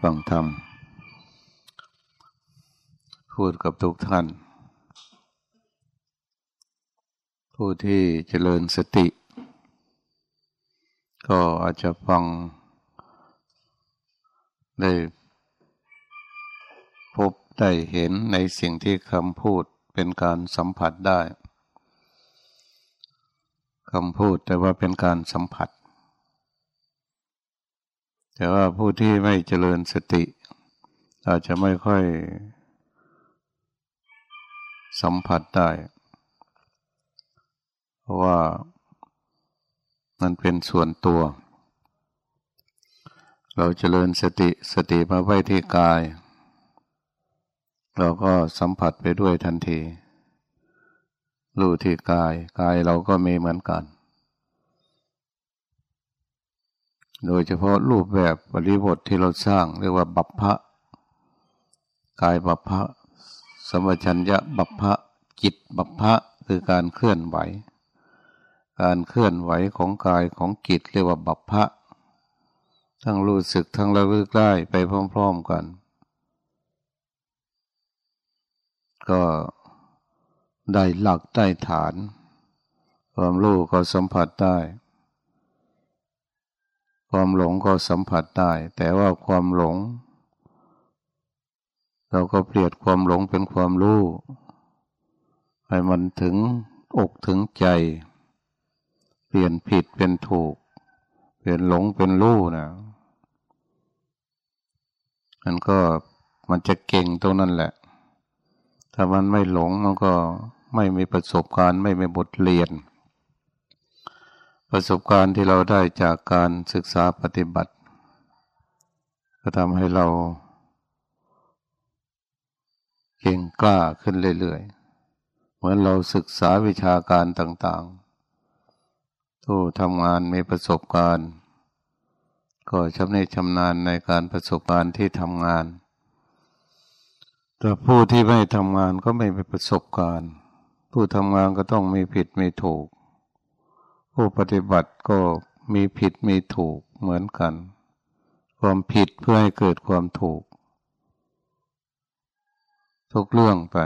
ฟังธรรม พูดกับทุกท่าน ผู้ที่เจริญสติ ก็อาจจะฟังได้พบได้เห็นในสิ่งที่คำพูดเป็นการสัมผัสได้คำพูดแต่ว่าเป็นการสัมผัส แต่ว่าผู้ที่ไม่เจริญสติ อาจจะไม่ค่อย สัมผัสได้ เพราะว่ามันเป็นส่วนตัว เราเจริญสติสติมาไว้ที่กาย เราก็สัมผัสไปด้วยทันที รู้ที่กาย กายเราก็มีเหมือนกัน โดยเฉพาะรูปแบบปริบทที่เราสร้างเรียกว่าบัพพะกายบัพพะสมชัญญะบัพพะจิตบัพพะคือการเคลื่อนไหว การเคลื่อนไหวของกายของจิตเรียกว่าบัพพะทั้งรู้สึกทั้งระลึกได้ไปพร้อมๆกัน ก็ได้หลักได้ฐาน ความรู้ก็สัมผัสได้ ความหลงก็สัมผัสได้ แต่ว่าความหลง เราก็เปลี่ยนความหลงเป็นความรู้ให้มันถึงอกถึงใจ เปลี่ยนผิดเป็นถูก เปลี่ยนหลงเป็นรู้นะมันก็มันจะเก่งตรงนั้นแหละ ถ้ามันไม่หลงมันก็ไม่มีประสบการณ์ ไม่มีบทเรียน ประสบการณ์ที่เราได้จากการศึกษาปฏิบัติ ก็ทำให้เรา เก่งกล้าขึ้นเรื่อยๆ เหมือนเราศึกษาวิชาการต่างๆทู้ทำงานมีประสบการณ์ ก็ชำนิชำนาญในการประสบการณ์ที่ทำงาน แต่ผู้ที่ไม่ทำงานก็ไม่มีประสบการณ์ ผู้ทำงานก็ต้องมีผิดมีถูก ผู้ปฏิบัติก็มีผิดมีถูกเหมือนกัน ความผิดเพื่อให้เกิดความถูก ทุกเรื่องไป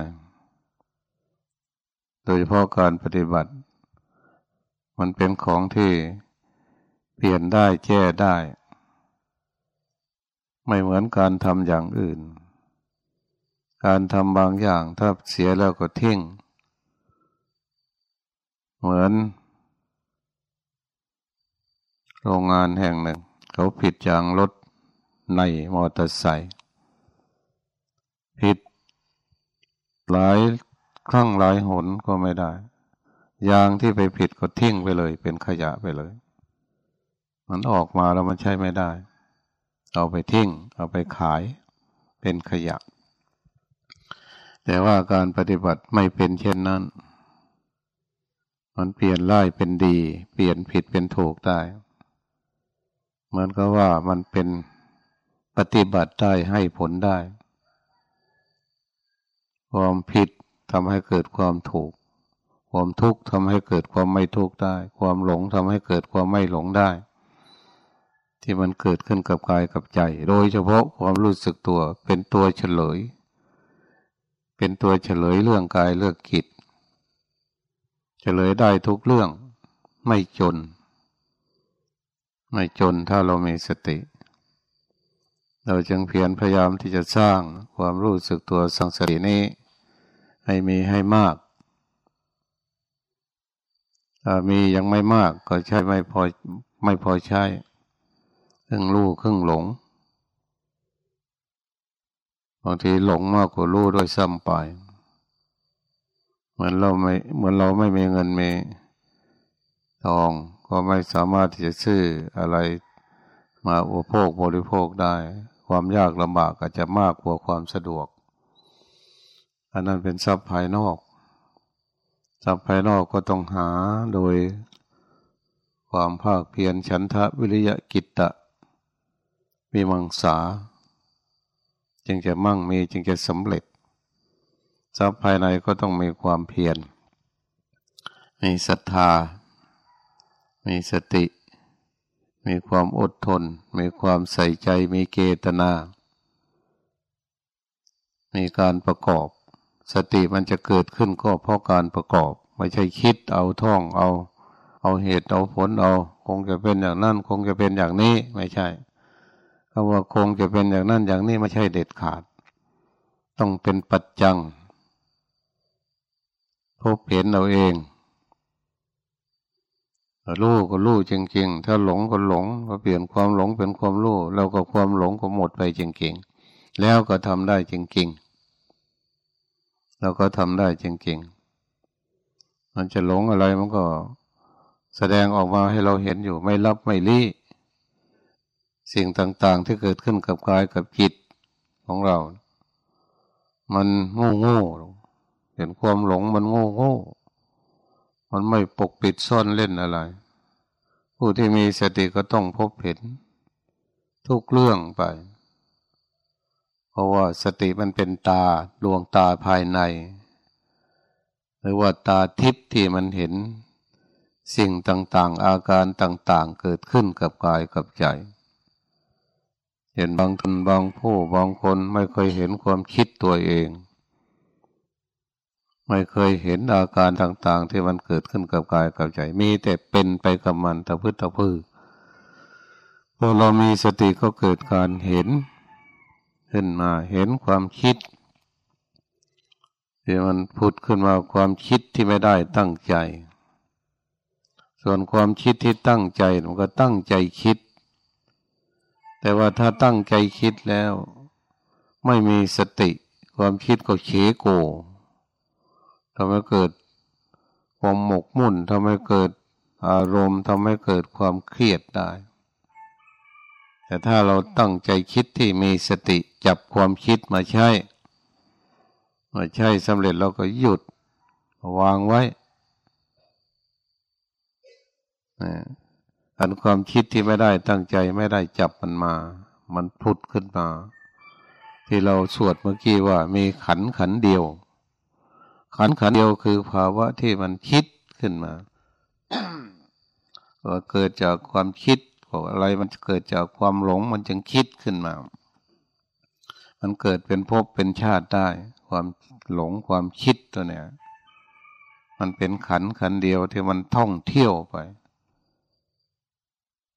โดยเฉพาะการปฏิบัติ มันเป็นของที่เปลี่ยนได้แก้ได้ ไม่เหมือนการทำอย่างอื่น การทำบางอย่างถ้าเสียแล้วก็ทิ้ง เหมือน โรงงานแห่งหนึ่ง เขาผิดยางรถในมอเตอร์ไซค์ผิด หลายครั้งหลายหนก็ไม่ได้ ยางที่ไปผิดก็ทิ้งไปเลย เป็นขยะไปเลย มันออกมาแล้วมันใช้ไม่ได้ เอาไปทิ้ง เอาไปขาย เป็นขยะ แต่ว่าการปฏิบัติไม่เป็นเช่นนั้น มันเปลี่ยนร้ายเป็นดี เปลี่ยนผิดเป็นถูกได้ เหมือนกับว่ามันเป็นปฏิบัติได้ให้ผลได้ ความผิดทำให้เกิดความถูก ความทุกข์ทำให้เกิดความไม่ทุกข์ได้ ความหลงทำให้เกิดความไม่หลงได้ ที่มันเกิดขึ้นกับกายกับใจ โดยเฉพาะความรู้สึกตัวเป็นตัวเฉลย เป็นตัวเฉลยเรื่องกายเรื่องกิจเฉลยได้ทุกเรื่องไม่จน ไม่จนถ้าเรามีสติ เราจึงเพียรพยายามที่จะสร้างความรู้สึกตัวสังสตินี้ ให้มีให้มากถ้ามียังไม่มากก็ใช่ไม่พอไม่พอใช้ครึ่งรู้ครึ่งหลงบางทีหลงมากกว่ารู้ด้วยซ้ำไป เหมือนเราไม่เหมือนเราไม่มีเงินมีทอง ก็ไม่สามารถที่จะซื้ออะไรมาอุปโภคบริโภคได้ ความยากลำบากอาจจะมากกว่าความสะดวก อันนั้นเป็นทรัพย์ภายนอก ทรัพย์ภายนอกก็ต้องหาโดยความภาคเพียรฉันทะวิริยะกิตตะมีมังสา จึงจะมั่งมีจึงจะสำเร็จ ทรัพย์ภายในก็ต้องมีความเพียรมีศรัทธา มีสติ มีความอดทน มีความใส่ใจ มีเกตนา มีการประกอบ สติมันจะเกิดขึ้นก็เพราะการประกอบ ไม่ใช่คิดเอาท่องเอา เอาเหตุเอาผลเอา คงจะเป็นอย่างนั้น คงจะเป็นอย่างนี้ไม่ใช่คำว่าคงจะเป็นอย่างนั้นอย่างนี้ไม่ใช่เด็ดขาด ต้องเป็นปัจจังพบเห็นเราเอง รู้ก็รู้จริง ๆ ถ้าหลงก็หลง ก็เปลี่ยนความหลงเป็นความรู้เราก็ความหลงก็หมดไปจริงๆ แล้วก็ทำได้จริงๆเราก็ทำได้จริงๆ มันจะหลงอะไรมันก็แสดงออกมาให้เราเห็นอยู่ไม่รับไม่ลี้สิ่งต่างๆที่เกิดขึ้นกับกายกับจิตของเรา มันโง่โง่เห็นความหลงมันโง่โง่ มันไม่ปกปิดซ่อนเล่นอะไร ผู้ที่มีสติก็ต้องพบเห็น ทุกเรื่องไป เพราะว่าสติมันเป็นตาดวงตาภายใน หรือว่าตาทิพย์ที่มันเห็น สิ่งต่างๆ อาการต่างๆ เกิดขึ้นกับกายกับใจเห็นบางคนบางผู้บางคนไม่เคยเห็นความคิดตัวเอง ไม่เคยเห็นอาการต่างๆ ที่มันเกิดขึ้นกับกายกับใจ มีแต่เป็นไปกับมันตะพื้นตะพื้พอเรามีสติก็เกิดการเห็น ขึ้นมาเห็นความคิดที่มันพุดขึ้นมาความคิดที่ไม่ได้ตั้งใจ ส่วนความคิดที่ตั้งใจมันก็ตั้งใจคิด แต่ว่าถ้าตั้งใจคิดแล้ว ไม่มีสติ ความคิดก็เฉโก ทำให้เกิดความหมกมุ่นทำให้เกิดอารมณ์ทำให้เกิดความเครียดได้ แต่ถ้าเราตั้งใจคิดที่มีสติจับความคิดมาใช้มาใช้สำเร็จเราก็หยุดวางไว้อันความคิดที่ไม่ได้ตั้งใจไม่ได้จับมันมา มันพุดขึ้นมา ที่เราสวดเมื่อกี้ว่ามีขันขันเดียว ขันขันเดียวคือภาวะที่มันคิดขึ้นมาว่าเกิดจากความคิดอะไรมันเกิดจากความหลงมันจึงคิดขึ้นมา มันเกิดเป็นภพเป็นชาติได้ ความหลงความคิดตัวเนี้ยมันเป็นขันขันเดียวที่มันท่องเที่ยวไป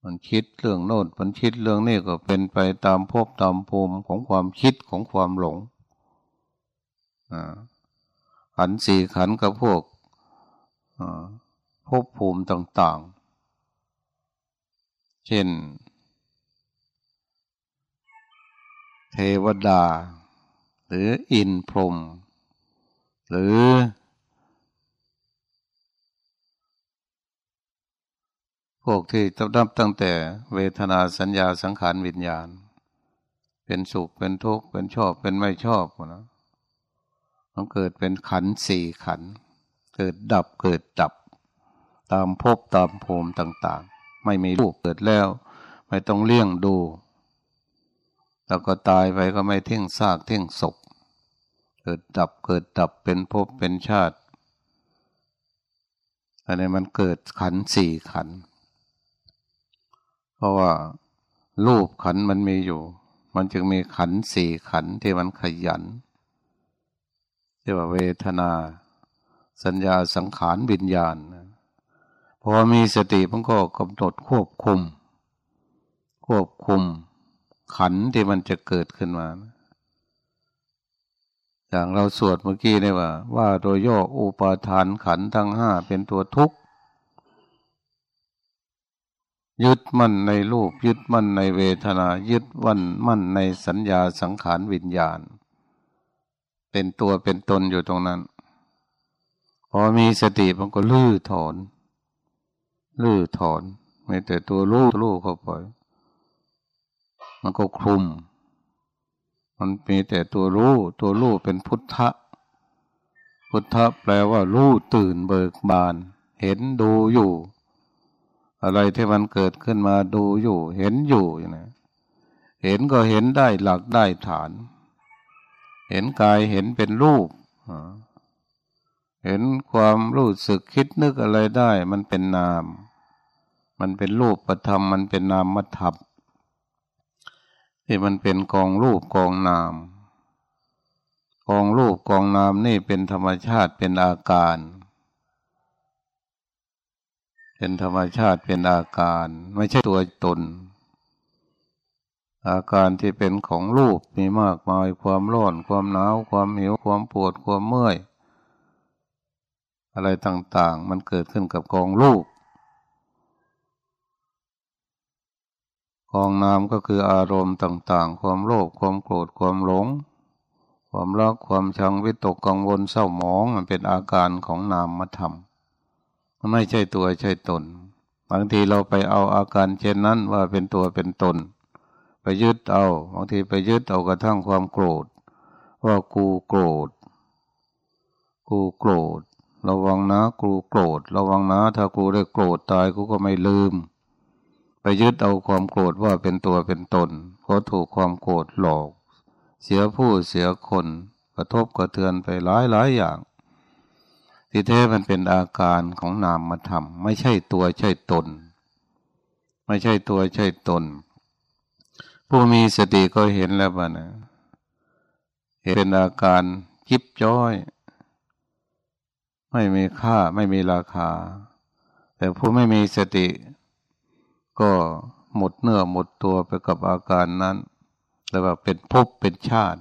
มันคิดเรื่องโน้นมันคิดเรื่องนี้ก็เป็นไปตามภพตามภูมิของความคิดของความหลง อ่า ขันสี่ขันกับพวกภพภูมิต่าง ๆ เช่น เทวดา หรืออินพรม หรือ พวกที่ตับดับตั้งแต่เวทนาสัญญาสังขารวิญญาณ เป็นสุขเป็นทุกข์เป็นชอบเป็นไม่ชอบนะ มันเกิดเป็นขันสี่ขัน เกิดดับเกิดดับ ตามภพตามภูมิต่าง ๆ ไม่มีรูปเกิดแล้ว ไม่ต้องเลี้ยงดู แล้วก็ตายไปก็ไม่เที่ยงซากเที่ยงศพ เกิดดับเกิดดับเป็นภพเป็นชาติอันนี้มันเกิดขันสี่ขัน เพราะว่ารูปขันมันมีอยู่ มันจึงมีขันสี่ขันที่มันขยัน เรียกว่าเวทนา สัญญาสังขารวิญญาณพอมีสติมันก็กำหนดควบคุม ควบคุม ขันที่มันจะเกิดขึ้นมา อย่างเราสวดเมื่อกี้เนี่ยว่า ว่าโดยย่ออุปาทานขันทั้งห้าเป็นตัวทุกข์ยึดมั่นในรูปยึดมั่นในเวทนา ยึดวันมั่นในสัญญาสังขารวิญญาณ เป็นตัวเป็นตนอยู่ตรงนั้น พอมีสติมันก็ลื้อถอน ลื้อถอน ไม่แต่ตัวรู้รู้เข้าไป มันก็คลุม มันมีแต่ตัวรู้ ตัวรู้เป็นพุทธะ พุทธะแปลว่ารู้ตื่นเบิกบาน เห็นดูอยู่ อะไรที่มันเกิดขึ้นมาดูอยู่ เห็นอยู่อย่างนี้เห็นก็เห็นได้หลักได้ฐาน เห็นกายเห็นเป็นรูป เห็นความรู้สึกคิดนึกอะไรได้ มันเป็นนาม มันเป็นรูปประธรรมมันเป็นนามธรรมที่มันเป็นกองรูปกองนาม กองรูปกองนามนี่เป็นธรรมชาติเป็นอาการ เป็นธรรมชาติเป็นอาการ ไม่ใช่ตัวตน อาการที่เป็นของรูปมีมากมายความร้อน ความหนาว ความหิว ความปวด ความเมื่อย อะไรต่างๆ มันเกิดขึ้นกับกองรูป กองนามก็คืออารมณ์ต่างๆ ความโลภ ความโกรธ ความหลง ความรัก ความชัง วิตกกังวล เศร้าหมอง มันเป็นอาการของนามธรรมไม่ใช่ตัวใช่ตน บางทีเราไปเอาอาการเช่นนั้นว่าเป็นตัวเป็นตน ไปยึดเอาบางทีไปยึดเอากระทั่งความโกรธ ว่ากูโกรธ กูโกรธ ระวังนะกูโกรธ ระวังนะถ้ากูได้โกรธตายกูก็ไม่ลืม ไปยึดเอาความโกรธว่าเป็นตัวเป็นตนเพราะถูกความโกรธหลอก เสียผู้เสียคนกระทบกระเทือนไปหลายหลายอย่างที่แท้มันเป็นอาการของนามธรรมไม่ใช่ตัวใช่ตน ไม่ใช่ตัวใช่ตน ผู้มีสติก็เห็นแล้วบ้านะเห็นเป็นอาการจิบจ้อย ไม่มีค่าไม่มีราคา แต่ผู้ไม่มีสติ ก็หมดเนื้อหมดตัวไปกับอาการนั้นแล้วว่าเป็นภพเป็นชาติ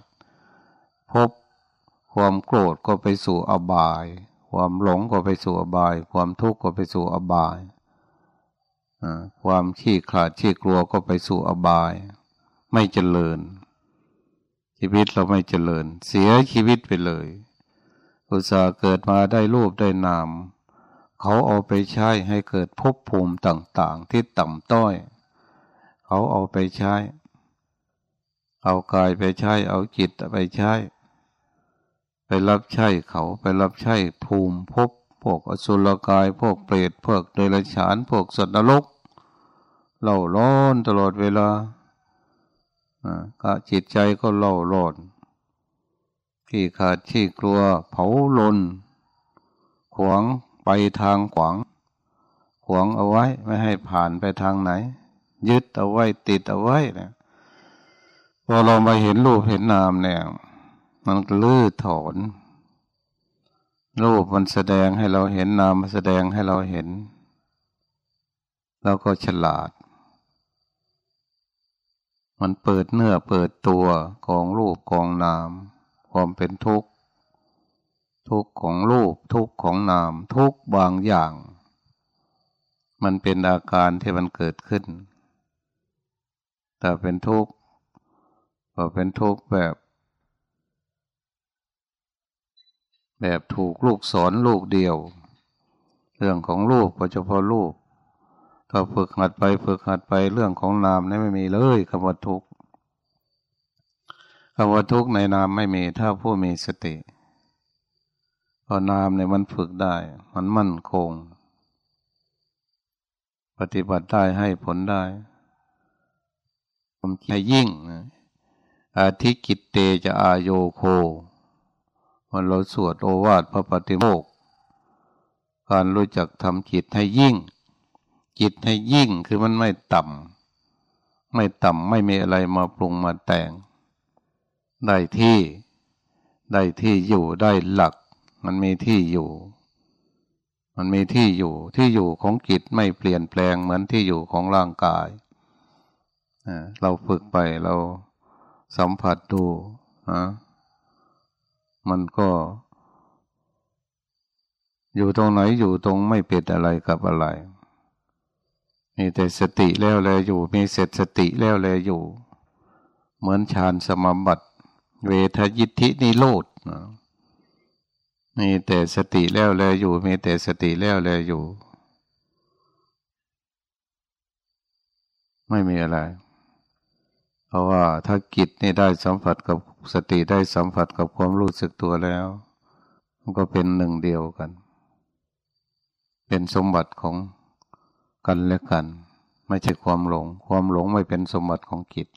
ภพความโกรธก็ไปสู่อบาย ความหลงก็ไปสู่อบาย ความทุกข์ก็ไปสู่อบาย ความขี้ขลาดขี้กลัวก็ไปสู่อบาย ไม่เจริญ ชีวิตเราไม่เจริญ เสียชีวิตไปเลย อุตส่าห์เกิดมาได้รูปได้นาม เขาเอาไปใช้ให้เกิดภพภูมิต่างๆ ที่ต่ำต้อย เขาเอาไปใช้ เอากายไปใช้ เอาจิตไปใช้ ไปรับใช้เขาไปรับใช้ภูมิภพพวกอสุรกายพวกเปรตพวกเดรัจฉานพวกสัตว์นรกเล่าร้อนตลอดเวลา ก็จิตใจก็เล่าร้อนที่ขาดที่กลัว เผาลน ขวางไปทางขวาง ขวางเอาไว้ไม่ให้ผ่านไปทางไหน ยึดเอาไว้ติดเอาไว้เนี่ยพอเรามาเห็นรูปเห็นนามเนี่ย มันลื้อถอนรูปมันแสดงให้เราเห็นนามมันแสดงให้เราเห็น แล้วก็ฉลาด มันเปิดเนื้อเปิดตัวกองรูปกองนาม ความเป็นทุกข์ ทุกข์ของรูปทุกข์ของนาม ทุกบางอย่าง มันเป็นอาการที่มันเกิดขึ้น แต่เป็นทุกข์ก็เป็นทุกข์แบบ แบบถูกลูกสอนลูกเดียว เรื่องของลูกก็เฉพาะลูก ถ้าฝึกหัดไปฝึกหัดไปเรื่องของนามนี่ไม่มีเลยคำว่าทุกข์คำว่าทุกข์ในนามไม่มีถ้าผู้มีสติพอนามเนี่ยมันฝึกได้ มันมั่นคง ปฏิบัติได้ให้ผลได้ผมให้ยิ่งอาทิกิตเตจะอาโยโคมันเราสวดโอวาทพระปฏิโมก การรู้จักทำจิตให้ยิ่ง จิตให้ยิ่งคือมันไม่ต่ำไม่ต่ำไม่มีอะไรมาปรุงมาแต่ง ได้ที่ได้ที่อยู่ได้หลัก มันมีที่อยู่ มันมีที่อยู่ที่อยู่ของจิตไม่เปลี่ยนแปลงเหมือนที่อยู่ของร่างกายเราฝึกไปเราสัมผัสดูนะมันก็ อยู่ตรงไหนอยู่ตรงไม่เป็นอะไรกับอะไร มีแต่สติแล้วแลอยู่ มีเสร็จสติแล้วแลอยู่ เหมือนฌานสมบัติ เวทยิทธินิโรธนะมีแต่สติแล้วแลอยู่ มีแต่สติแล้วแลอยู่ ไม่มีอะไร เพราะว่าถ้ากิจนี่ได้สัมผัสกับสติได้สัมผัสกับความรู้สึกตัวแล้ว มันก็เป็นหนึ่งเดียวกัน เป็นสมบัติของ กันและกัน ไม่ใช่ความหลง ความหลงไม่เป็นสมบัติของกิจ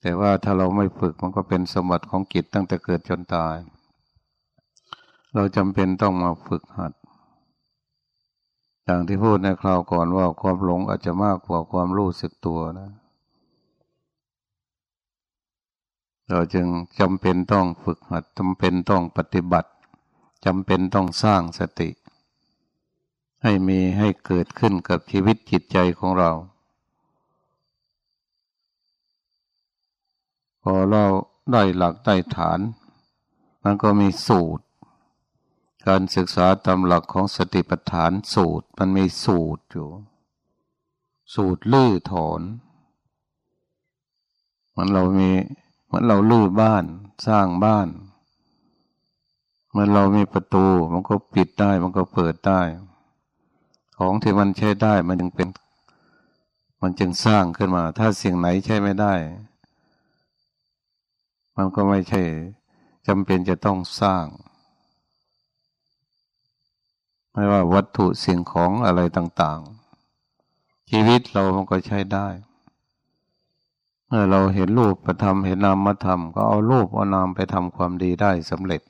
แต่ว่าถ้าเราไม่ฝึกมันก็เป็นสมบัติของกิจตั้งแต่เกิดจนตาย เราจำเป็นต้องมาฝึกหัด อย่างที่พูดในคราวก่อนว่าความหลงอาจจะมากกว่าความรู้สึกตัวนะ เราจึงจำเป็นต้องฝึกหัดจำเป็นต้องปฏิบัติจำเป็นต้องสร้างสติ ให้มีให้เกิดขึ้นกับชีวิตจิตใจของเรา พอเราได้หลักได้ฐาน มันก็มีสูตร การศึกษาตามหลักของสติปัฏฐานสูตรมันมีสูตรอยู่ สูตรลื้อถอน มันเรามีมันเราลื้อบ้านสร้างบ้าน เมื่อเรามีประตูมันก็ปิดได้มันก็เปิดได้ ของที่มันใช้ได้มันจึงเป็น มันจึงสร้างขึ้นมา ถ้าสิ่งไหนใช้ไม่ได้ มันก็ไม่ใช่จำเป็นจะต้องสร้าง ไม่ว่าวัตถุสิ่งของอะไรต่าง ๆ ชีวิตเรามันก็ใช้ได้เมื่อเราเห็นรูปประทำเห็นนามธรรมก็เอารูปเอานามไปทำความดีได้สำเร็จ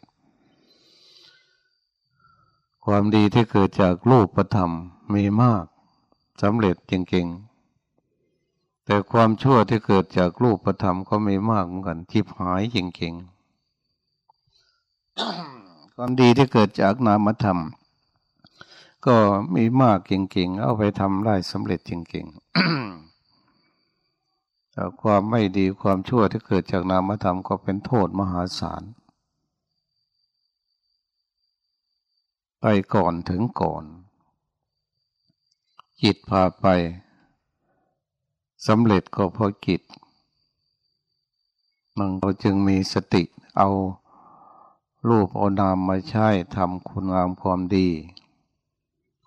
ความดีที่เกิดจากรูปธรรม มีมากสำเร็จจริงๆ แต่ความชั่วที่เกิดจากรูปธรรมก็มีมากเหมือนกันจิบหายจริงๆ ความดีที่เกิดจากนามธรรม ก็มีมากจริงๆ เอาไปทำได้สำเร็จจริงๆแต่ความไม่ดีความชั่วที่เกิดจากนามธรรมก็เป็นโทษมหาศาลไปก่อนถึงก่อน จิตพาไปสำเร็จก็เพราะจิตมันเราจึงมีสติเอารูปเอานามมาใช้ทำคุณงามความดี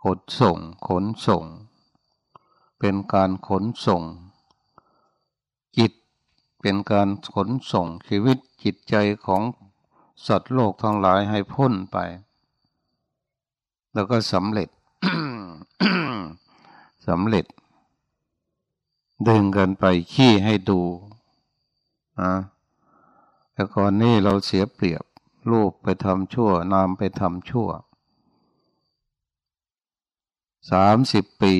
ขนส่ง ขนส่ง เป็นการขนส่ง จิตเป็นการขนส่งชีวิตจิตใจของสัตว์โลกทั้งหลายให้พ้นไป แล้วก็สำเร็จ สำเร็จ ดึงกันไปขี้ให้ดูนะแต่ก่อนนี้เราเสียเปรียบ รูปไปทำชั่ว นามไปทำชั่วสามสิบปี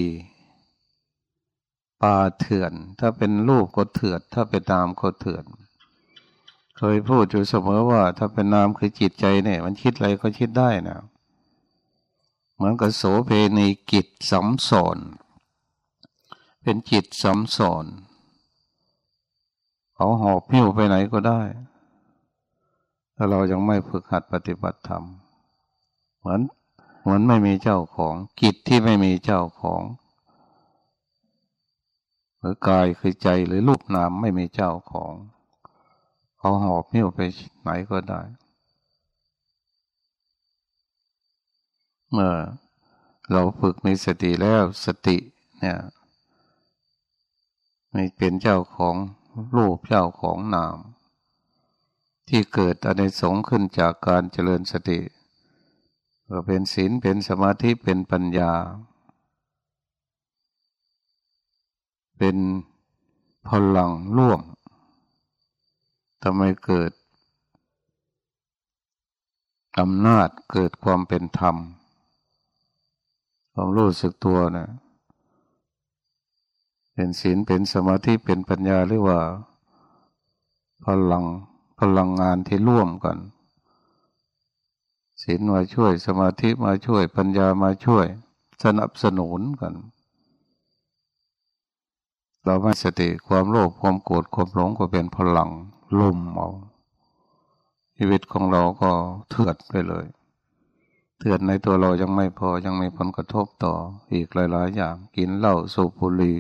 ป่าเถื่อน ถ้าเป็นรูปก็เถื่อนถ้าเป็นนามก็เถื่อน เคยพูดอยู่เสมอว่า ถ้าเป็นนามคือจิตใจเนี่ย มันคิดอะไรก็คิดได้นะ เหมือนกับโสเพณีกิจสำสอน เป็นจิตสำสอนเขาหอบพิ้วไปไหนก็ได้ ถ้าเรายังไม่ฝึกหัดปฏิบัติธรรม เหมือนเหมือนไม่มีเจ้าของกิจที่ไม่มีเจ้าของหรือกายคือใจหรือรูปนามไม่มีเจ้าของเขาหอบพิ้วไปไหนก็ได้ เมื่อเราฝึกมีสติแล้วสติเนี่ย ไม่เป็นเจ้าของรูปเจ้าของนาม ที่เกิดอเนสงขึ้นจากการเจริญสติก็เป็นศีลเป็นสมาธิเป็นปัญญา เป็นพลังร่วมทำให้เกิดอำนาจเกิดความเป็นธรรม ความรู้สึกตัวนะ เป็นศีลเป็นสมาธิเป็นปัญญาหรือว่า พลังพลังงานที่ร่วมกันศีลมาช่วย สมาธิมาช่วย ปัญญามาช่วย สนับสนุนกัน เราไม่สติความโลภความโกรธความหลงก็เป็นพลังลมเอาชีวิตของเราก็เถื่อนไปเลยเตือนในตัวเรายังไม่พอยังมีผลกระทบต่ออีกหลาย ๆ อย่างกินเหล้าสูบบุหรี่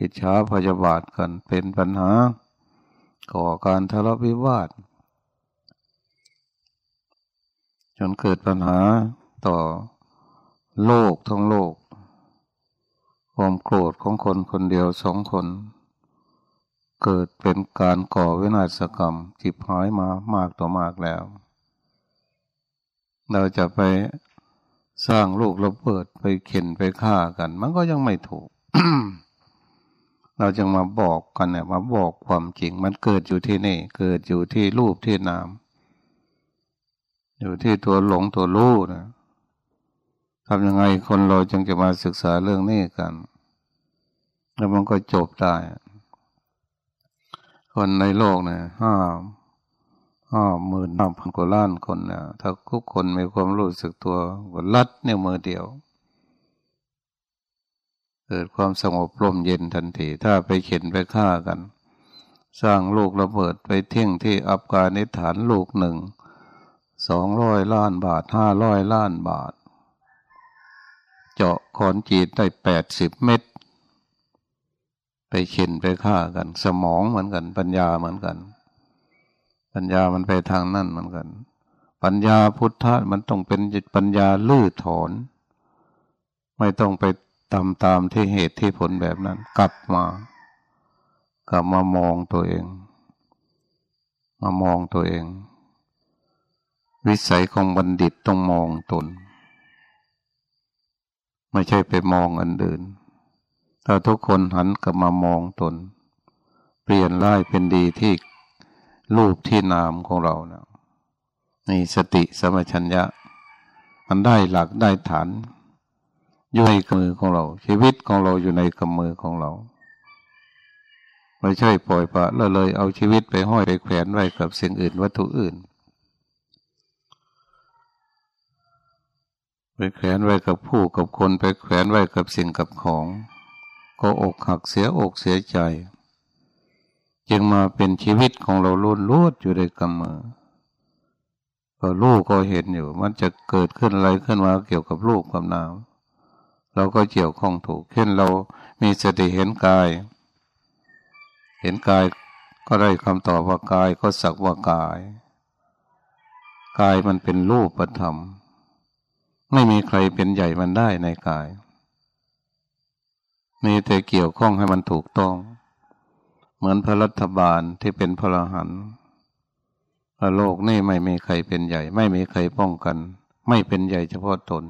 อิจฉาพยาบาทกันเป็นปัญหา ก่อการทะเลาะวิวาท จนเกิดปัญหาต่อโลกทั้งโลก ความโกรธของคนคนเดียวสองคน เกิดเป็นการก่อวินาศกรรมจิบหายมามากต่อมากแล้ว เราจะไปสร้างลูกระเบิดไปเข็นไปฆ่ากัน มันก็ยังไม่ถูก เราจึงมาบอกกันเนี่ยมาบอกความจริง มันเกิดอยู่ที่นี่ เกิดอยู่ที่รูปที่นาม อยู่ที่ตัวหลงตัวรู้นะทำยังไงคนเราจึงจะมาศึกษาเรื่องนี้กัน แล้วมันก็จบได้ คนในโลกเนี่ยห้าห้าหมื่นห้าพันกว่าล้านคนเนี่ยถ้าทุกคนมีความรู้สึกตัวก็ลัดเนี่ยมือเดียว เกิดความสงบร่มเย็นทันที ถ้าไปเข็นไปฆ่ากัน สร้างลูกระเบิดไปเที่ยงที่อับกานิฐานลูกหนึ่งสองร้อยล้านบาทห้าร้อยล้านบาท เจาะคอนจีดได้แปดสิบเม็ดไปเข็นไปฆ่ากัน สมองเหมือนกัน ปัญญาเหมือนกัน ปัญญามันไปทางนั่นเหมือนกัน ปัญญาพุทธะมันต้องเป็นปัญญาลื้อถอน ไม่ต้องไป ตามตามที่เหตุที่ผลแบบนั้น กลับมา กลับมามองตัวเอง มามองตัวเอง วิสัยของบัณฑิตต้องมองตน ไม่ใช่ไปมองอันอื่นถ้าทุกคนหันกลับมามองตน เปลี่ยนร้ายเป็นดีที่รูปที่นามของเรานะนี่สติสมัชัญญะ มันได้หลักได้ฐาน อยู่ในกำมือของเรา ชีวิตของเราอยู่ในกำมือของเรา ไม่ใช่ปล่อยปละละเลยเอาชีวิตไปห้อยไปแขวนไว้กับสิ่งอื่นวัตถุอื่นไปแขวนไว้กับผู้กับคนไปแขวนไว้กับสิ่งกับของ ก็อกหักเสียอกเสียใจ จึงมาเป็นชีวิตของเราล้นลวดอยู่ในกำมือก็ลูกก็เห็นอยู่ มันจะเกิดขึ้นอะไรขึ้นมาเกี่ยวกับลูกกับนาม เราก็เกี่ยวข้องถูกเช่นเรามีสติเห็นกาย เห็นกายก็ได้คำตอบว่ากายก็สักว่ากาย กายมันเป็นรูปธรรม ไม่มีใครเป็นใหญ่มันได้ในกาย มีแต่เกี่ยวข้องให้มันถูกต้อง เหมือนพระรัฐบาลที่เป็นพระหันพระโลกนี่ไม่มีใครเป็นใหญ่ ไม่มีใครป้องกัน ไม่เป็นใหญ่เฉพาะตน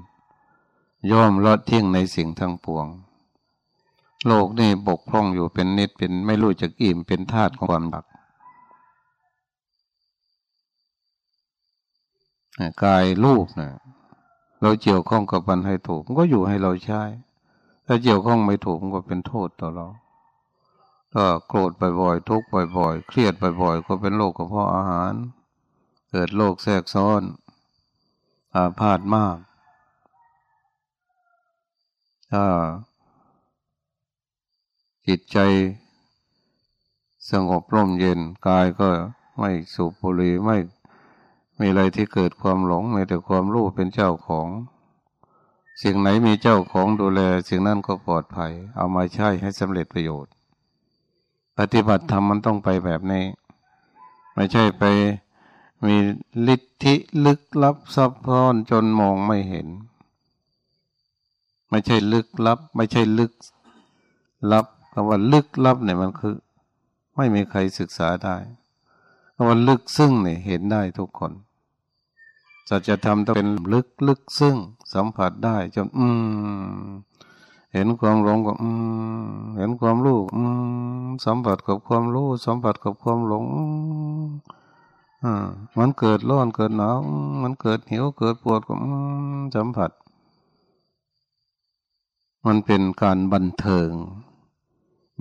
ย่อมลดทิ้งในสิ่งทั้งปวง โลกนี่บกพร่องอยู่เป็นนิดเป็นไม่รู้จักอิ่มเป็นธาตุของความดักกายรูปเนี่ยเราเกี่ยวข้องกับมันให้ถูกมันก็อยู่ให้เราใช้ ถ้าเกี่ยวข้องไม่ถูกมันก็เป็นโทษต่อเราก็โกรธบ่อยๆทุกข์บ่อยๆ เครียดบ่อยๆ ก็เป็นโรคกระเพาะอาหาร เกิดโรคแทรกซ้อน อาพาธมาก ถ้าจิตใจสงบร่มเย็นกายก็ไม่สูบบุหรี่ไม่มีอะไรที่เกิดความหลงมีแต่ความรู้เป็นเจ้าของ สิ่งไหนมีเจ้าของดูแล สิ่งนั้นก็ปลอดภัย เอามาใช้ให้สำเร็จประโยชน์ ปฏิบัติธรรมมันต้องไปแบบนี้ ไม่ใช่ไปมีฤทธิลึกลับซับซ้อนจนมองไม่เห็น ไม่ใช่ลึกลับ ไม่ใช่ลึกลับคำว่าลึกลับเนี่ยมันคือ ไม่มีใครศึกษาได้คำว่าลึกซึ่งเนี่ยเห็นได้ทุกคนสัจธรรมต้องเป็นลึกลึกซึ่งสัมผัสได้จนอืม เห็นความหลงก็อืม เห็นความรู้อืมสัมผัสกับความรู้สัมผัสกับความหลงอ่ามันเกิดร้อนเกิดหนาวมันเกิดหิวเกิดปวดก็สัมผัส มันเป็นการบันเทิง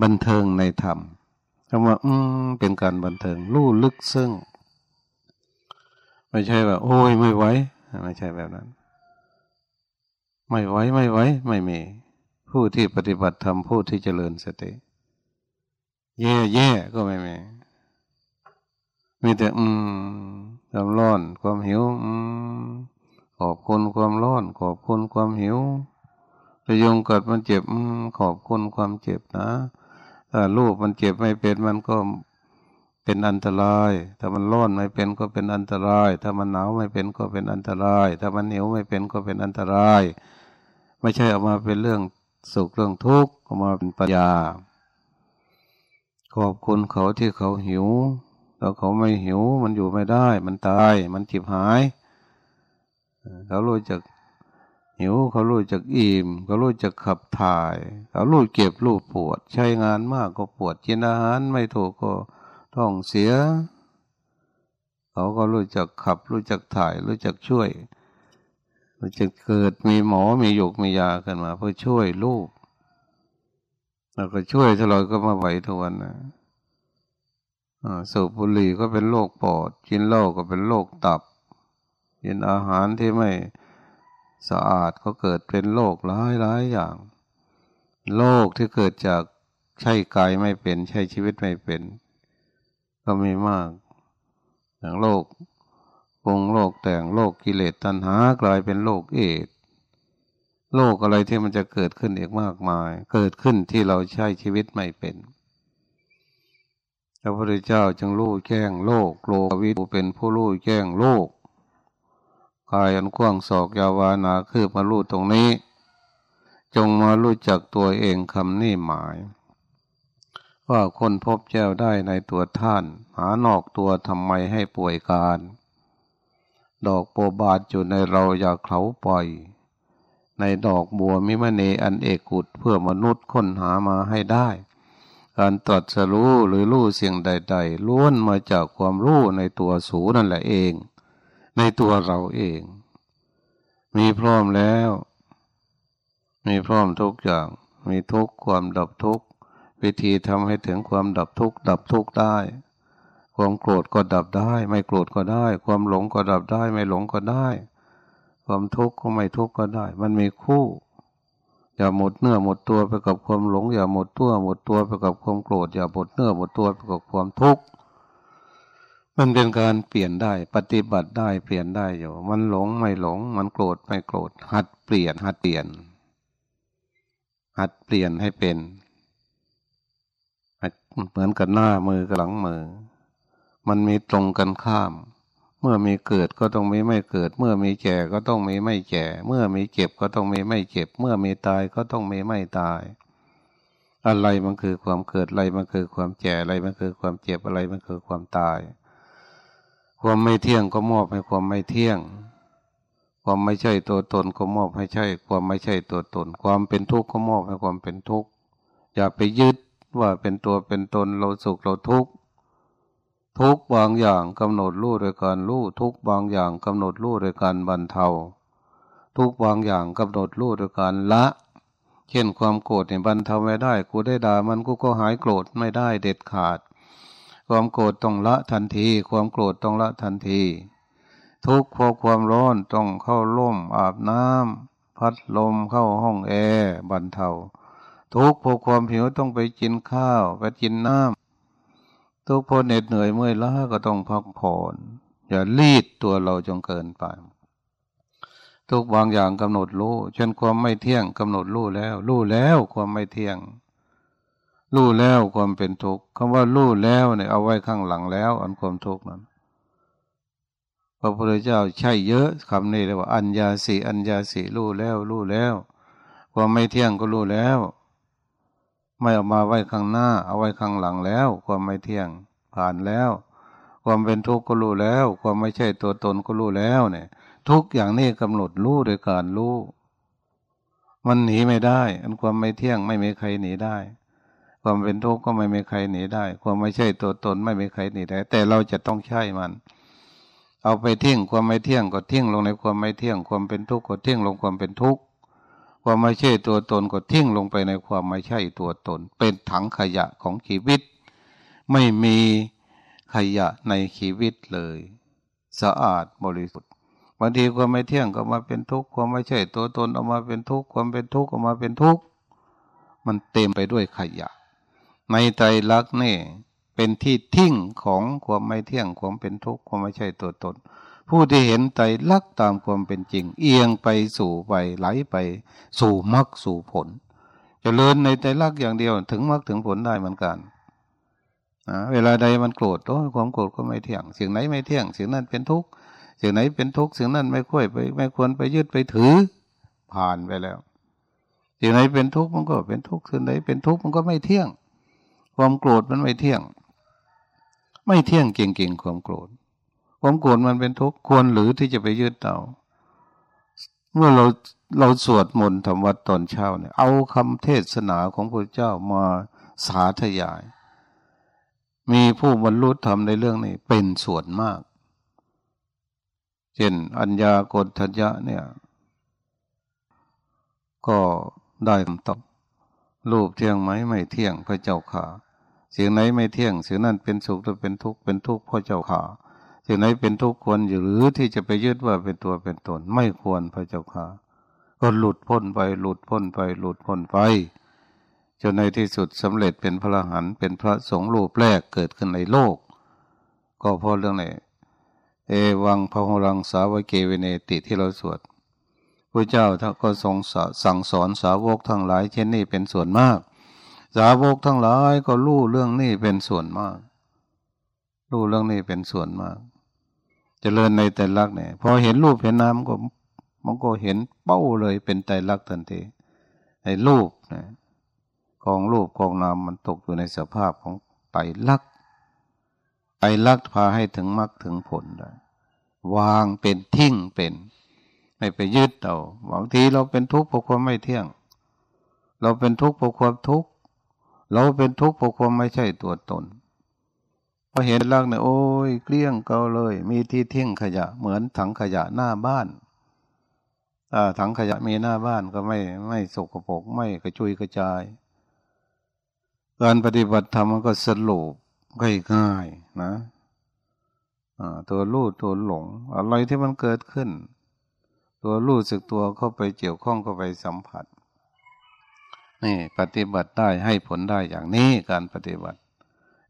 บันเทิงในธรรมคำว่าอืมเป็นการบันเทิงรู้ลึกซึ้งไม่ใช่ว่าโอ้ยไม่ไหวไม่ใช่แบบนั้น ไม่ไหวไม่ไหวไม่มี ผู้ที่ปฏิบัติธรรมผู้ที่เจริญสติ แย่แย่ก็ไม่มีมีแต่อืมความร้อน ความหิว อืมขอบคุณความร้อน ขอบคุณความหิว ระยงเกิดมันเจ็บขอบคุณความเจ็บนะถ้าลูกมันเจ็บไม่เป็นมันก็เป็นอันตราย ถ้ามันร้อนไม่เป็นก็เป็นอันตราย ถ้ามันหนาวไม่เป็นก็เป็นอันตราย ถ้ามันเหิวไม่เป็นก็เป็นอันตราย ไม่ใช่ออกมาเป็นเรื่องสุขเรื่องทุกข์ออกมาเป็นปัญญา ขอบคุณเขาที่เขาหิวแล้วเขาไม่หิวมันอยู่ไม่ได้ มันตาย มันจิบหาย เขารู้จัก หิวเขารู้จักอิ่มเขารู้จักขับถ่าย เขารู้เก็บรู้ปวด ใช้งานมากก็ปวดกินอาหารไม่ถูกก็ท้องเสีย เขาก็รู้จักขับ รู้จักถ่าย รู้จักช่วยมันจะเกิดมีหมอมีหยกมียาขึ้นมา เพื่อช่วยลูกแล้วก็ช่วยตลอดก็มาไหวทุกวันนะสูบบุหรี่ก็เป็นโรคปอดกินเหล้าก็เป็นโรคตับกินอาหารที่ไม่ สะอาดก็เกิดเป็นโรคหลายหลายอย่างโรคที่เกิดจากใช้กายไม่เป็น ใช้ชีวิตไม่เป็น ก็มีมาก อย่างโรคปงโรคแต่งโรคกิเลสตัณหากลายเป็นโรคเอดโรคอะไรที่มันจะเกิดขึ้นอีกมากมาย เกิดขึ้นที่เราใช้ชีวิตไม่เป็นพระพุทธเจ้าจึงรู้แจ้งโลกโลกวิทูเป็นผู้รู้แจ้งโลก กายอันกว้างศอกยาวานาคือมารู้ตรงนี้ จงมารู้จักตัวเองคำนี้หมาย ว่าคนพบแจ้วได้ในตัวท่าน หานอกตัวทำไมให้ป่วยการ ดอกโปบาดอยู่ในเราอย่าเขาปล่อย ในดอกบัวมิมเนอันเอกุดเพื่อมนุษย์ค้นหามาให้ได้การตรัสรู้หรือรู้เสียงใด ๆ ล้วนมาจากความรู้ในตัวสูนั่นแหละเอง ในตัวเราเอง มีพร้อมแล้ว มีพร้อมทุกอย่าง มีทุกความดับทุกวิธีทำให้ถึงความดับทุกดับทุกได้ ความโกรธก็ดับได้ ไม่โกรธก็ได้ ความหลงก็ดับได้ ไม่หลงก็ได้ ความทุกข์ก็ไม่ทุกข์ก็ได้ มันมีคู่อย่าหมดเนื้อหมดตัวไปกับความหลง อย่าหมดตัวหมดตัวไปกับความโกรธ อย่าหมดเนื้อหมดตัวไปกับความทุกข์ มันเป็นการเปลี่ยนได้ ปฏิบัติได้เปลี่ยนได้อยู่ มันหลงไม่หลง มันโกรธไม่โกรธ หัดเปลี่ยน หัดเปลี่ยน หัดเปลี่ยนให้เป็นเหมือนกับหน้ามือกับหลังมือ มันมีตรงกันข้าม เมื่อมีเกิดก็ต้องมีไม่เกิด เมื่อมีแก่ก็ต้องมีไม่แก่ เมื่อมีเจ็บก็ต้องมีไม่เจ็บ เมื่อมีตายก็ต้องมีไม่ตายอะไรมันคือความเกิดอะไรมันคือความแก่อะไรมันคือความเจ็บอะไรมันคือความตาย ความไม่เที่ยงก็มอบให้ความไม่เที่ยง ความไม่ใช่ตัวตนก็มอบให้ใช่ ความไม่ใช่ตัวตน ความเป็นทุกข์ก็มอบให้ความเป็นทุกข์ อย่าไปยึดว่าเป็นตัวเป็นตนเราสุขเราทุกข์ทุกบางอย่างกำหนดรู้โดยการรู้ทุกบางอย่างกำหนดรู้โดยการบรรเทา ทุกบางอย่างกำหนดรู้โดยการละ เช่นความโกรธเนี่ยบรรเทาไม่ได้ กูได้ด่ามันกูก็หายโกรธไม่ได้เด็ดขาด ความโกรธต้องละทันที ความโกรธต้องละทันที ทุกข์เพราะความร้อนต้องเข้าร่มอาบน้ำพัดลมเข้าห้องแอร์บรรเทา ทุกข์เพราะความหิวต้องไปกินข้าวไปกินน้ำทุกข์เพราะเหน็ดเหนื่อยเมื่อยล้าก็ต้องพักผ่อน อย่ารีดตัวเราจงเกินไปทุกบางอย่างกำหนดรู้เช่นความไม่เที่ยงกำหนดรู้แล้ว รู้แล้วความไม่เที่ยง รู้แล้วความเป็นทุกข์คำว่ารู้แล้วเนี่ยเอาไว้ข้างหลังแล้ว อันความทุกข์นั้น พระพุทธเจ้าใช่เยอะคำนี้เลยว่า อัญญาสีอัญญาสีรู้แล้วรู้แล้วความไม่เที่ยงก็รู้แล้ว ไม่เอามาไว้ข้างหน้า เอาไว้ข้างหลังแล้ว ความไม่เที่ยงผ่านแล้ว ความเป็นทุกข์ก็รู้แล้ว ความไม่ใช่ตัวตนก็รู้แล้วเนี่ย ทุกอย่างนี้กำหนดรู้โดยการรู้มันหนีไม่ได้ อันความไม่เที่ยงไม่มีใครหนีได้ ความเป็นทุกข์ก็ไม่มีใครหนีได้ ความไม่ใช่ตัวตนไม่มีใครหนีได้ แต่เราจะต้องใช่มัน เอาไปเที่ยงความไม่เที่ยงก็เที่ยงลงในความไม่เที่ยง ความเป็นทุกข์ก็เที่ยงลงความเป็นทุกข์ความไม่ใช่ตัวตนก็เที่ยงลงไปในความไม่ใช่ตัวตน เป็นถังขยะของชีวิต ไม่มีขยะในชีวิตเลย สะอาดบริสุทธิ์บางทีความไม่เที่ยงก็มาเป็นทุกข์ความไม่ใช่ตัวตนออกมาเป็นทุกข์ความเป็นทุกข์ออกมาเป็นทุกข์มันเต็มไปด้วยขยะ ในใจรักนี่ เป็นที่ทิ้งของความไม่เที่ยงความเป็นทุกข์ความไม่ใช่ตัวตน ผู้ที่เห็นใจรักตามความเป็นจริง เอียงไปสู่ไปไหลไป สู่มรรคสู่ผลจเจริญในใจรักอย่างเดียว ถึงมรรคถึงผลได้เหมือนกันนะเวลาใดมันโกรธโอ้ความโกรธก็ไม่เที่ยงสิ่งไหนไม่เที่ยงสิ่งนั้นเป็นทุกข์สิ่งไหนเป็นทุกข์สิ่งนั้นไม่ค่อยไปไม่ควรไปยึดไปถือ ผ่านไปแล้วสิ่งไหนเป็นทุกข์มันก็เป็นทุกข์สิ่งไหนเป็นทุกข์มันก็ไม่เที่ยง ความโกรธมันไม่เที่ยง ไม่เที่ยงเก่งๆความโกรธ ความโกรธมันเป็นทุกข์ควรหรือที่จะไปยึดเอาเมื่อเราเราสวดมนต์ทำวัดตอนเช้าเนี่ย เอาคำเทศนาของพระเจ้ามาสาธยาย มีผู้บรรลุธรรมในเรื่องนี้เป็นส่วนมาก เช่น อัญญากฏทัญญะเนี่ย ก็ได้คำตอบรูปเที่ยงไหมไม่เที่ยงพระเจ้าข่า สิ่งไหนไม่เที่ยงสิ่งนั้นเป็นสุขหรือเป็นทุกข์เป็นทุกข์พระเจ้าข่าสิ่งไหนเป็นทุกข์ควรอยู่หรือที่จะไปยึดว่าเป็นตัวเป็นตนไม่ควรพระเจ้าข่าก็หลุดพ้นไปหลุดพ้นไปหลุดพ้นไปจนในที่สุดสำเร็จเป็นพระหันเป็นพระสงฆ์รูปแรกเกิดขึ้นในโลก ก็เพราะเรื่องไหนเอวังพระหรังสาวเกเวเนติที่เราสวดพระเจ้าท่านก็ทรงสั่งสอนสาวกทั้งหลาย เช่นนี้เป็นส่วนมาก สาวกทั้งหลายก็รู้เรื่องนี้เป็นส่วนมาก รู้เรื่องนี้เป็นส่วนมากจเจริญในแต่ลักเนี่ยพอเห็นรูปเห็นนามก็มันก็เห็นเป้าเลยเป็นใจลักทันทีในรูปนะกองรูปกองนามมันตกอยู่ในสภาพของไตลักไตลักพาให้ถึงมรรคถึงผลได้วางเป็นทิ้งเป็น ไม่ไปยึดเอาบางทีเราเป็นทุกข์เพราะความไม่เที่ยง เราเป็นทุกข์เพราะความทุกข์ เราเป็นทุกข์เพราะความไม่ใช่ตัวตนพอเห็นลักเนี่ยโอ้ยเกลี้ยงเกาเลย มีที่ทิ้งขยะเหมือนถังขยะหน้าบ้านถังขยะมีหน้าบ้านก็ไม่ไม่สกปรกไม่กระจุยกระจาย การปฏิบัติธรรมมันก็สรุปง่ายๆนะตัวรู้ตัวหลง อะไรที่มันเกิดขึ้น ตัวรู้สึกตัวเข้าไปเกี่ยวข้องเข้าไปสัมผัส นี่ปฏิบัติได้ให้ผลได้อย่างนี้การปฏิบัติ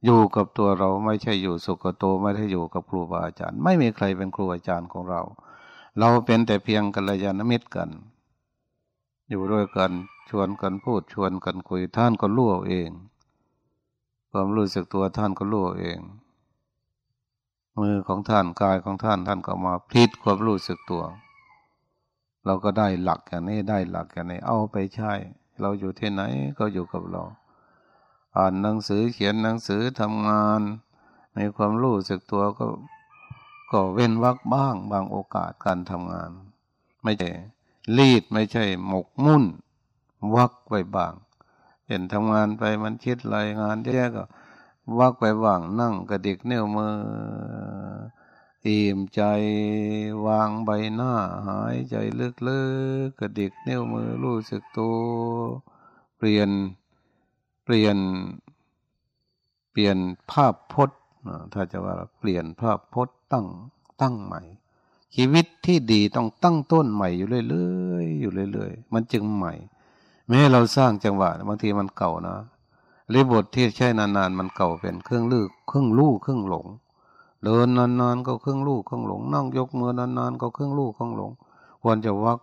อยู่กับตัวเราไม่ใช่อยู่สุขโตไม่ได้อยู่กับครูบาอาจารย์ ไม่มีใครเป็นครูอาจารย์ของเรา เราเป็นแต่เพียงกัลยาณมิตรกัน อยู่ด้วยกันชวนกันพูดชวนกันคุยท่านก็รู้เอง ความรู้สึกตัวท่านก็รู้เอง มือของท่านกายของท่านท่านก็มาพลิดความรู้สึกตัว เราก็ได้หลักอย่างนี้ได้หลักอย่างนี้เอาไปใช้ เราอยู่ที่ไหนก็อยู่กับเรา อ่านหนังสือเขียนหนังสือทำงาน ในความรู้สึกตัวก็ก็เว้นวักบ้างบางโอกาสการทำงาน ไม่ใช่รีดไม่ใช่หมกมุ่น วักไว้บ้างเห็นทำงานไปมันคิดรายงานแย่ก็วักไปว่างนั่งกระดิกเนิ้วมือ อิ่มใจวางใบหน้าหายใจลึกๆกระดิกเนิ้วมือรู้สึกตัวเปลี่ยนเปลี่ยน เปลี่ยนภาพพจน์ถ้าจะว่าเปลี่ยนภาพพจน์ตั้งตั้งใหม่ ชีวิตที่ดีต้องตั้งต้นใหม่อยู่เรื่อยๆอยู่เรื่อยๆมันจึงใหม่ แม้เราสร้างจังหวะบางทีมันเก่านะรีบทที่ใช้นานๆมันเก่าเป็นเครื่องลือเครื่องลู่เครื่องหลง เดินนานๆก็เครื่องลู่เครื่องหลง นั่งยกมือนานๆก็เครื่องลู่เครื่องหลง ควรจะวัก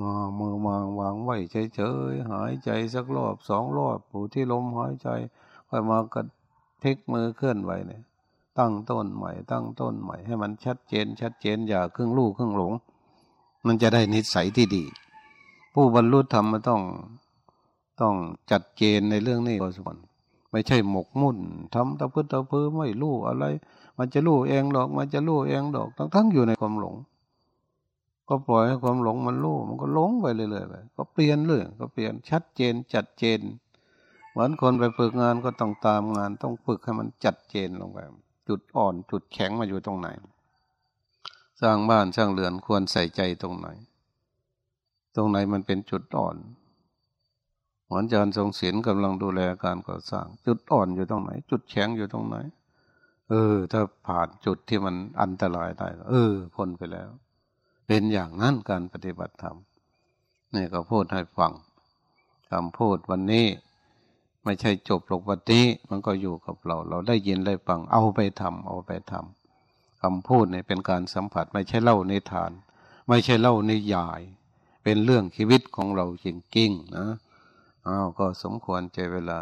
มามือมาวางไว้เฉยๆหายใจสักรอบสองรอบผู้ที่ลมหายใจค่อยมากระเทกมือเคลื่อนไหวเนี่ย ตั้งต้นใหม่ ตั้งต้นใหม่ให้มันชัดเจน ชัดเจนอย่าเครื่องลู่เครื่องหลง มันจะได้นิสัยที่ดี ผู้บรรลุธรรมมันต้องต้องจัดเกณฑ์ในเรื่องนี้พอสมควร ไม่ใช่หมกมุ่นทำตะพื้นตะพื้นไม่รู้อะไร มันจะรู้เองหรอก มันจะรู้เองดอก ทั้งทั้งอยู่ในความหลง ก็ปล่อยให้ความหลงมันรู้มันก็หลงไปเรื่อยๆไปก็เปลี่ยนเรื่องก็เปลี่ยนชัดเจนจัดเจนเหมือนคนไปฝึกงานก็ต้องตามงาน ต้องฝึกให้มันจัดเจนลงไปจุดอ่อนจุดแข็งมาอยู่ตรงไหน สร้างบ้านสร้างเรือนควรใส่ใจตรงไหน ตรงไหนมันเป็นจุดอ่อน มอนจารย์ทรงศิลกำลังดูแลการก่อสร้าง จุดอ่อนอยู่ตรงไหน จุดแข็งอยู่ตรงไหน เออ ถ้าผ่านจุดที่มันอันตรายได้เออพ้นไปแล้ว เป็นอย่างนั้นการปฏิบัติธรรมนี่ก็พูดให้ฟังคำพูดวันนี้ ไม่ใช่จบลงวันนี้มันก็อยู่กับเรา เราได้ยินได้ฟังเอาไปทำเอาไปทำคำพูดเนี่ยเป็นการสัมผัส ไม่ใช่เล่าในฐาน ไม่ใช่เล่าในยาย เป็นเรื่องชีวิตของเราจริงๆนะ อ้าวก็สมควรเจเวลา